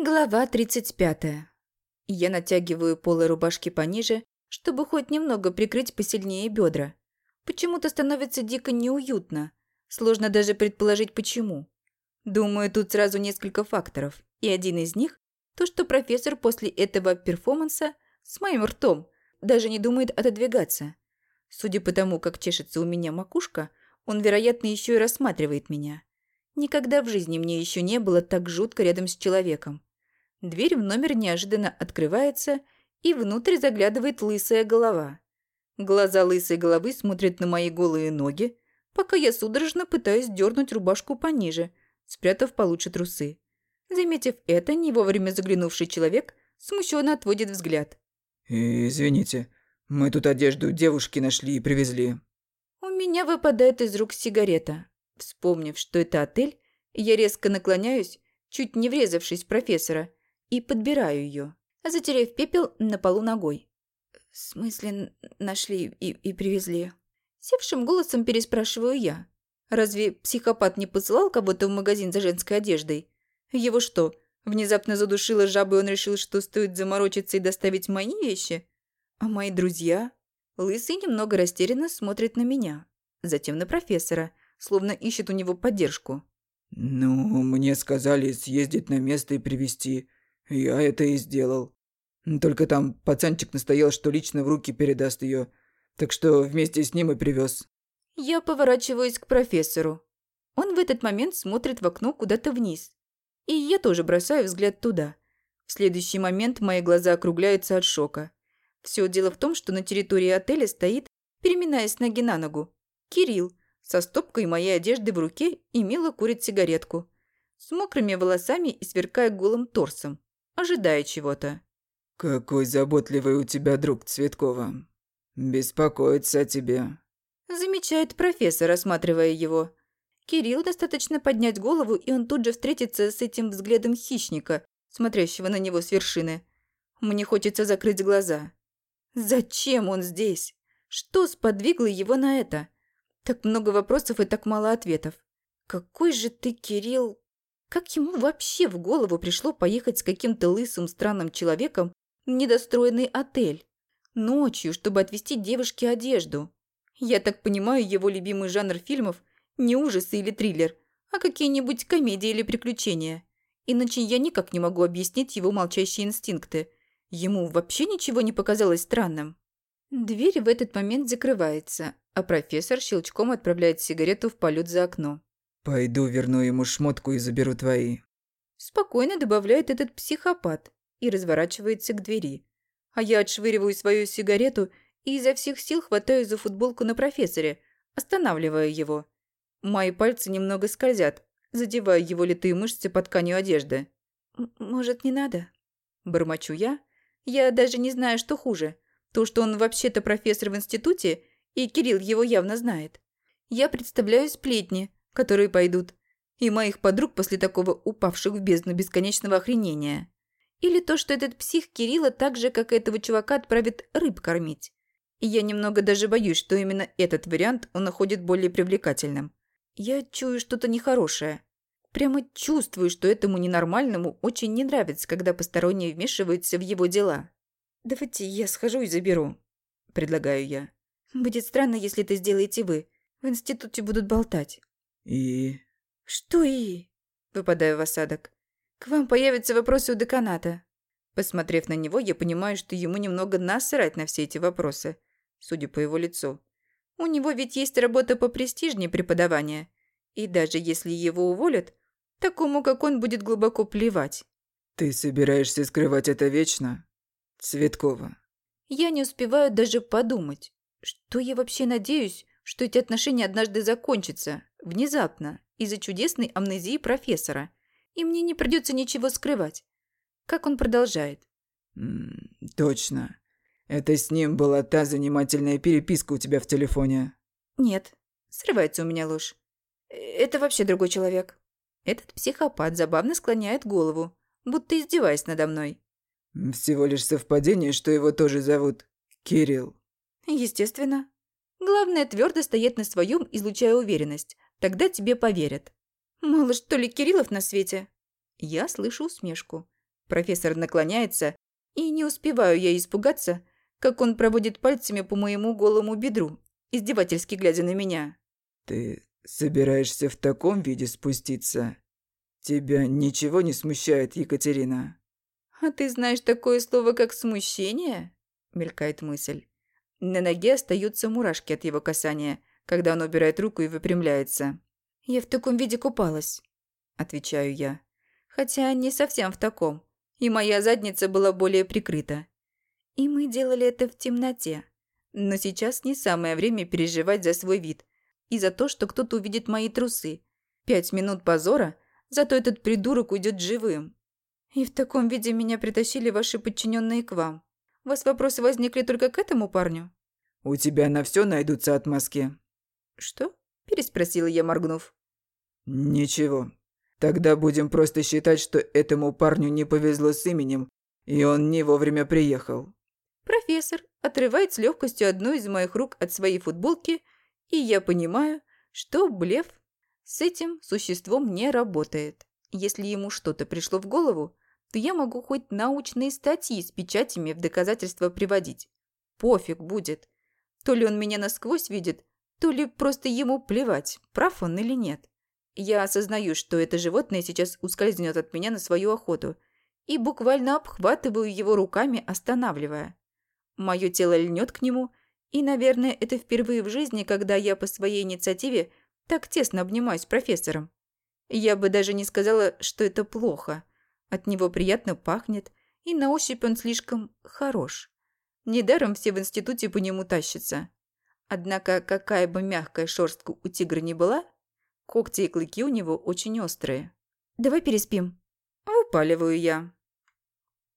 Глава 35. Я натягиваю полы рубашки пониже, чтобы хоть немного прикрыть посильнее бедра. Почему-то становится дико неуютно. Сложно даже предположить, почему. Думаю, тут сразу несколько факторов. И один из них – то, что профессор после этого перформанса с моим ртом даже не думает отодвигаться. Судя по тому, как чешется у меня макушка, он, вероятно, еще и рассматривает меня. Никогда в жизни мне еще не было так жутко рядом с человеком. Дверь в номер неожиданно открывается, и внутрь заглядывает лысая голова. Глаза лысой головы смотрят на мои голые ноги, пока я судорожно пытаюсь дернуть рубашку пониже, спрятав получше трусы. Заметив это, не вовремя заглянувший человек смущенно отводит взгляд. «Извините, мы тут одежду девушки нашли и привезли». У меня выпадает из рук сигарета. Вспомнив, что это отель, я резко наклоняюсь, чуть не врезавшись в профессора, и подбираю ее, затерев пепел на полу ногой. «В смысле нашли и, и привезли?» Севшим голосом переспрашиваю я. «Разве психопат не посылал кого-то в магазин за женской одеждой? Его что, внезапно задушила жаба, и он решил, что стоит заморочиться и доставить мои вещи? А мои друзья?» Лысый немного растерянно смотрит на меня, затем на профессора, словно ищет у него поддержку. «Ну, мне сказали съездить на место и привезти. Я это и сделал. Только там пацанчик настоял, что лично в руки передаст ее, так что вместе с ним и привез. Я поворачиваюсь к профессору. Он в этот момент смотрит в окно куда-то вниз. И я тоже бросаю взгляд туда. В следующий момент мои глаза округляются от шока. Все дело в том, что на территории отеля стоит, переминаясь ноги на ногу, Кирилл со стопкой моей одежды в руке и мило курит сигаретку. С мокрыми волосами и сверкая голым торсом ожидая чего-то. «Какой заботливый у тебя друг, Цветкова. Беспокоится о тебе», – замечает профессор, осматривая его. Кирилл достаточно поднять голову, и он тут же встретится с этим взглядом хищника, смотрящего на него с вершины. Мне хочется закрыть глаза. Зачем он здесь? Что сподвигло его на это? Так много вопросов и так мало ответов. Какой же ты, Кирилл, как ему вообще в голову пришло поехать с каким-то лысым странным человеком в недостроенный отель? Ночью, чтобы отвезти девушке одежду. Я так понимаю, его любимый жанр фильмов не ужасы или триллер, а какие-нибудь комедии или приключения. Иначе я никак не могу объяснить его молчащие инстинкты. Ему вообще ничего не показалось странным. Дверь в этот момент закрывается, а профессор щелчком отправляет сигарету в полет за окно. «Пойду верну ему шмотку и заберу твои». Спокойно добавляет этот психопат и разворачивается к двери. А я отшвыриваю свою сигарету и изо всех сил хватаю за футболку на профессоре, останавливая его. Мои пальцы немного скользят, задевая его литые мышцы под тканью одежды. «Может, не надо?» Бормочу я. Я даже не знаю, что хуже. То, что он вообще-то профессор в институте, и Кирилл его явно знает. Я представляю сплетни, которые пойдут, и моих подруг после такого упавших в бездну бесконечного охренения. Или то, что этот псих Кирилла так же, как и этого чувака, отправит рыб кормить. И я немного даже боюсь, что именно этот вариант он находит более привлекательным. Я чую что-то нехорошее. Прямо чувствую, что этому ненормальному очень не нравится, когда посторонние вмешиваются в его дела. «Давайте я схожу и заберу», – предлагаю я. «Будет странно, если это сделаете вы. В институте будут болтать». «И...» «Что «и...» Выпадаю в осадок. «К вам появятся вопросы у деканата». Посмотрев на него, я понимаю, что ему немного насрать на все эти вопросы, судя по его лицу. У него ведь есть работа по престижнее преподавания. И даже если его уволят, такому, как он, будет глубоко плевать. «Ты собираешься скрывать это вечно? Цветкова?» Я не успеваю даже подумать, что я вообще надеюсь, что эти отношения однажды закончатся, внезапно, из-за чудесной амнезии профессора, и мне не придется ничего скрывать. Как он продолжает? М -м, «Точно. Это с ним была та занимательная переписка у тебя в телефоне?» «Нет. Срывается у меня ложь. Это вообще другой человек». Этот психопат забавно склоняет голову, будто издеваясь надо мной. «Всего лишь совпадение, что его тоже зовут Кирилл». «Естественно. Главное твердо стоять на своем, излучая уверенность. Тогда тебе поверят. Мало что ли Кириллов на свете? Я слышу усмешку. Профессор наклоняется, и не успеваю я испугаться, как он проводит пальцами по моему голому бедру, издевательски глядя на меня. «Ты собираешься в таком виде спуститься? Тебя ничего не смущает, Екатерина?» «А ты знаешь такое слово, как «смущение»?» – мелькает мысль. На ноге остаются мурашки от его касания, когда он убирает руку и выпрямляется. «Я в таком виде купалась», – отвечаю я. Хотя не совсем в таком, и моя задница была более прикрыта. И мы делали это в темноте. Но сейчас не самое время переживать за свой вид и за то, что кто-то увидит мои трусы. Пять минут позора, зато этот придурок уйдет живым. И в таком виде меня притащили ваши подчиненные к вам. У вас вопросы возникли только к этому парню? У тебя на все найдутся отмазки. Что? Переспросила я, моргнув. Ничего. Тогда будем просто считать, что этому парню не повезло с именем, и он не вовремя приехал. Профессор отрывает с легкостью одну из моих рук от своей футболки, и я понимаю, что блеф с этим существом не работает. Если ему что-то пришло в голову, то я могу хоть научные статьи с печатями в доказательство приводить. Пофиг будет. То ли он меня насквозь видит, то ли просто ему плевать, прав он или нет. Я осознаю, что это животное сейчас ускользнет от меня на свою охоту, и буквально обхватываю его руками, останавливая. Мое тело льнет к нему, и, наверное, это впервые в жизни, когда я по своей инициативе так тесно обнимаюсь с профессором. Я бы даже не сказала, что это плохо. От него приятно пахнет, и на ощупь он слишком хорош. Недаром все в институте по нему тащатся. Однако, какая бы мягкая шерстка у тигра ни была, Когти и клыки у него очень острые. «Давай переспим». Выпаливаю я.